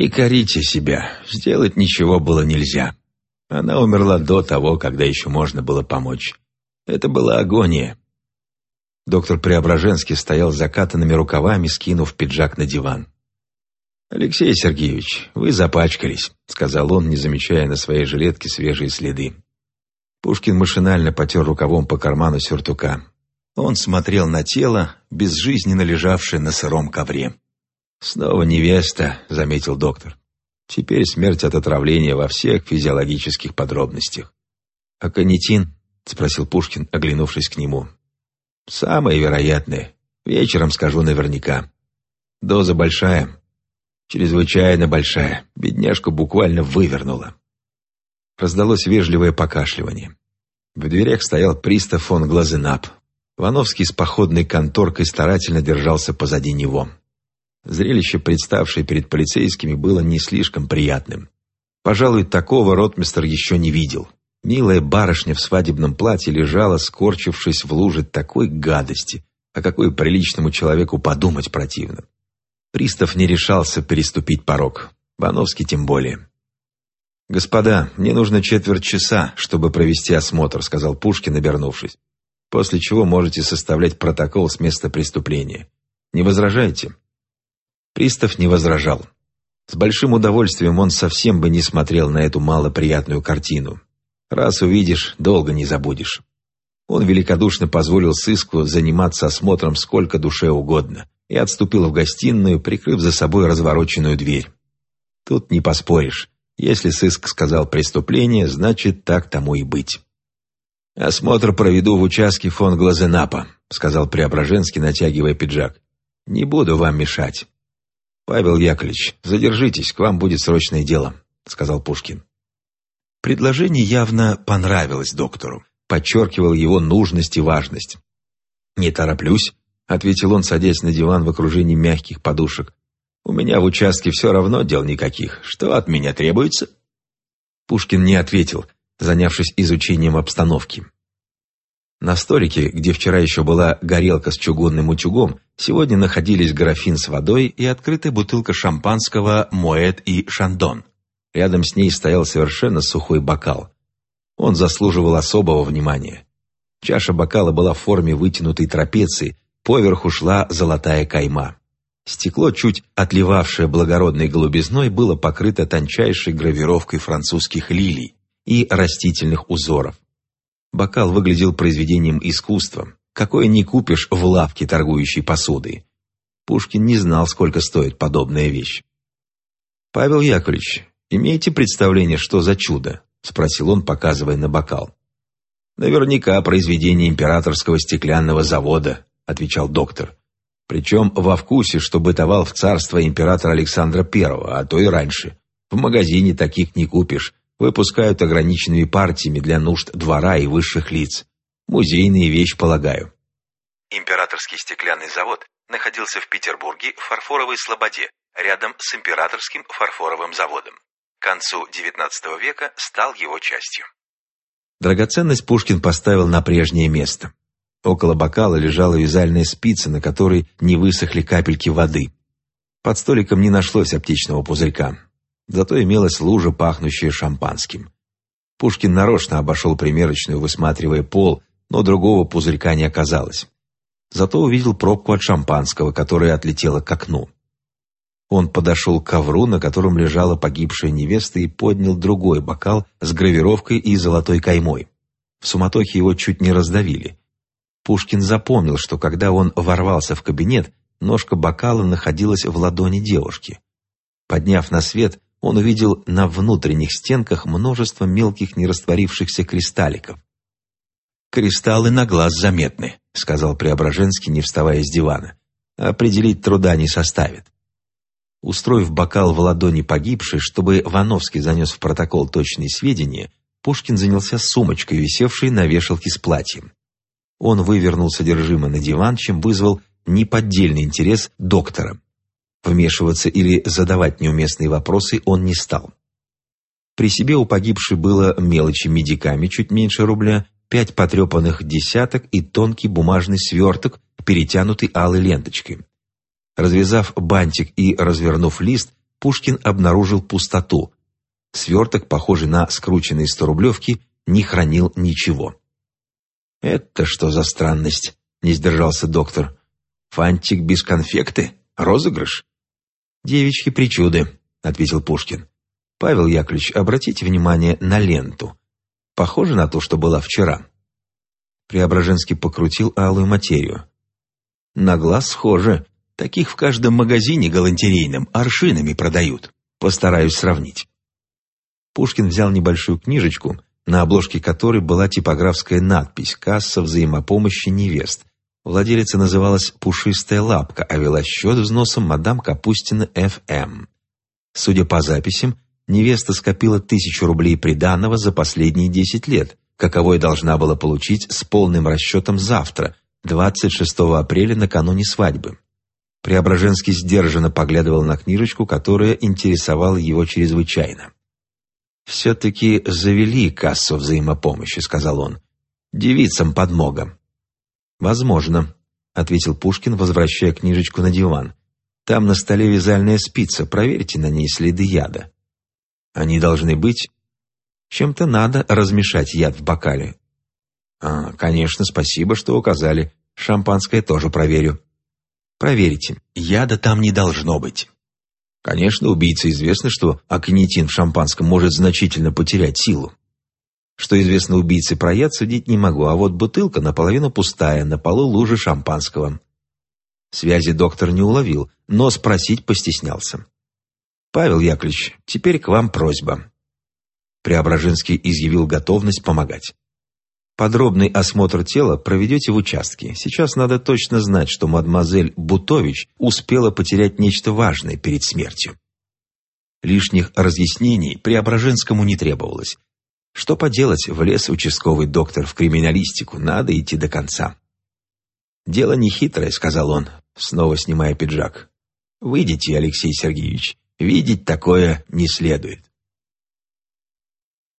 «Не корите себя, сделать ничего было нельзя. Она умерла до того, когда еще можно было помочь. Это была агония». Доктор Преображенский стоял с закатанными рукавами, скинув пиджак на диван. «Алексей Сергеевич, вы запачкались», — сказал он, не замечая на своей жилетке свежие следы. Пушкин машинально потер рукавом по карману сюртука. Он смотрел на тело, безжизненно лежавшее на сыром ковре. «Снова невеста», — заметил доктор. «Теперь смерть от отравления во всех физиологических подробностях». «А канитин?» — спросил Пушкин, оглянувшись к нему. «Самое вероятное. Вечером скажу наверняка. Доза большая. Чрезвычайно большая. Бедняжку буквально вывернула». Раздалось вежливое покашливание. В дверях стоял пристав фон Глазенап. Вановский с походной конторкой старательно держался позади него. Зрелище, представшее перед полицейскими, было не слишком приятным. Пожалуй, такого ротмистер еще не видел. Милая барышня в свадебном платье лежала, скорчившись в луже такой гадости, о какой приличному человеку подумать противно. Пристав не решался переступить порог, Вановский тем более. «Господа, мне нужно четверть часа, чтобы провести осмотр», сказал Пушкин, обернувшись. «После чего можете составлять протокол с места преступления. Не возражаете?» Пристав не возражал. С большим удовольствием он совсем бы не смотрел на эту малоприятную картину. Раз увидишь, долго не забудешь. Он великодушно позволил сыску заниматься осмотром сколько душе угодно и отступил в гостиную, прикрыв за собой развороченную дверь. Тут не поспоришь. Если сыск сказал преступление, значит, так тому и быть. «Осмотр проведу в участке фон Глазенапа», — сказал Преображенский, натягивая пиджак. «Не буду вам мешать». «Павел Яковлевич, задержитесь, к вам будет срочное дело», — сказал Пушкин. Предложение явно понравилось доктору, подчеркивал его нужность и важность. «Не тороплюсь», — ответил он, садясь на диван в окружении мягких подушек. «У меня в участке все равно дел никаких. Что от меня требуется?» Пушкин не ответил, занявшись изучением обстановки. На столике, где вчера еще была горелка с чугунным утюгом, сегодня находились графин с водой и открытая бутылка шампанского «Моэт» и «Шандон». Рядом с ней стоял совершенно сухой бокал. Он заслуживал особого внимания. Чаша бокала была в форме вытянутой трапеции, поверху шла золотая кайма. Стекло, чуть отливавшее благородной голубизной, было покрыто тончайшей гравировкой французских лилий и растительных узоров. Бокал выглядел произведением искусства, какое не купишь в лавке, торгующей посудой. Пушкин не знал, сколько стоит подобная вещь. «Павел Яковлевич, имеете представление, что за чудо?» — спросил он, показывая на бокал. «Наверняка произведение императорского стеклянного завода», — отвечал доктор. «Причем во вкусе, что бытовал в царство императора Александра I, а то и раньше. В магазине таких не купишь, Выпускают ограниченными партиями для нужд двора и высших лиц. Музейные вещь, полагаю. Императорский стеклянный завод находился в Петербурге в фарфоровой слободе, рядом с Императорским фарфоровым заводом. К концу XIX века стал его частью. Драгоценность Пушкин поставил на прежнее место. Около бокала лежала вязальная спица, на которой не высохли капельки воды. Под столиком не нашлось аптечного пузырька зато имелась лужа, пахнущая шампанским. Пушкин нарочно обошел примерочную, высматривая пол, но другого пузырька не оказалось. Зато увидел пробку от шампанского, которая отлетела к окну. Он подошел к ковру, на котором лежала погибшая невеста, и поднял другой бокал с гравировкой и золотой каймой. В суматохе его чуть не раздавили. Пушкин запомнил, что когда он ворвался в кабинет, ножка бокала находилась в ладони девушки. Подняв на свет, он увидел на внутренних стенках множество мелких нерастворившихся кристалликов. «Кристаллы на глаз заметны», — сказал Преображенский, не вставая с дивана. «Определить труда не составит». Устроив бокал в ладони погибшей, чтобы Вановский занес в протокол точные сведения, Пушкин занялся сумочкой, висевшей на вешалке с платьем. Он вывернул содержимое на диван, чем вызвал неподдельный интерес доктора. Вмешиваться или задавать неуместные вопросы он не стал. При себе у погибшей было мелочи медиками чуть меньше рубля, пять потрепанных десяток и тонкий бумажный сверток, перетянутый алой ленточкой. Развязав бантик и развернув лист, Пушкин обнаружил пустоту. Сверток, похожий на скрученные сторублевки, не хранил ничего. «Это что за странность?» — не сдержался доктор. «Фантик без конфекты? Розыгрыш?» «Девичьи причуды», — ответил Пушкин. «Павел Яковлевич, обратите внимание на ленту. Похоже на то, что была вчера». Преображенский покрутил алую материю. «На глаз схоже. Таких в каждом магазине галантерейном аршинами продают. Постараюсь сравнить». Пушкин взял небольшую книжечку, на обложке которой была типографская надпись «Касса взаимопомощи невест». Владелица называлась «Пушистая лапка», а вела счет взносом мадам Капустина Ф.М. Судя по записям, невеста скопила тысячу рублей приданного за последние десять лет, каковой должна была получить с полным расчетом завтра, 26 апреля накануне свадьбы. Преображенский сдержанно поглядывал на книжечку, которая интересовала его чрезвычайно. «Все-таки завели кассу взаимопомощи», — сказал он. «Девицам подмога». «Возможно», — ответил Пушкин, возвращая книжечку на диван. «Там на столе вязальная спица, проверьте на ней следы яда». «Они должны быть чем-то надо размешать яд в бокале. А, конечно, спасибо, что указали. Шампанское тоже проверю. Проверите. Яда там не должно быть. Конечно, убийце известно, что аконитин в шампанском может значительно потерять силу. Что известно убийце про яд, судить не могу, а вот бутылка наполовину пустая, на полу лужи шампанского. Связи доктор не уловил, но спросить постеснялся. «Павел Яковлевич, теперь к вам просьба. Преображенский изъявил готовность помогать. Подробный осмотр тела проведете в участке. Сейчас надо точно знать, что мадемуазель Бутович успела потерять нечто важное перед смертью. Лишних разъяснений Преображенскому не требовалось. Что поделать, влез участковый доктор в криминалистику, надо идти до конца. «Дело нехитрое», — сказал он, снова снимая пиджак. «Выйдите, Алексей Сергеевич, видеть такое не следует».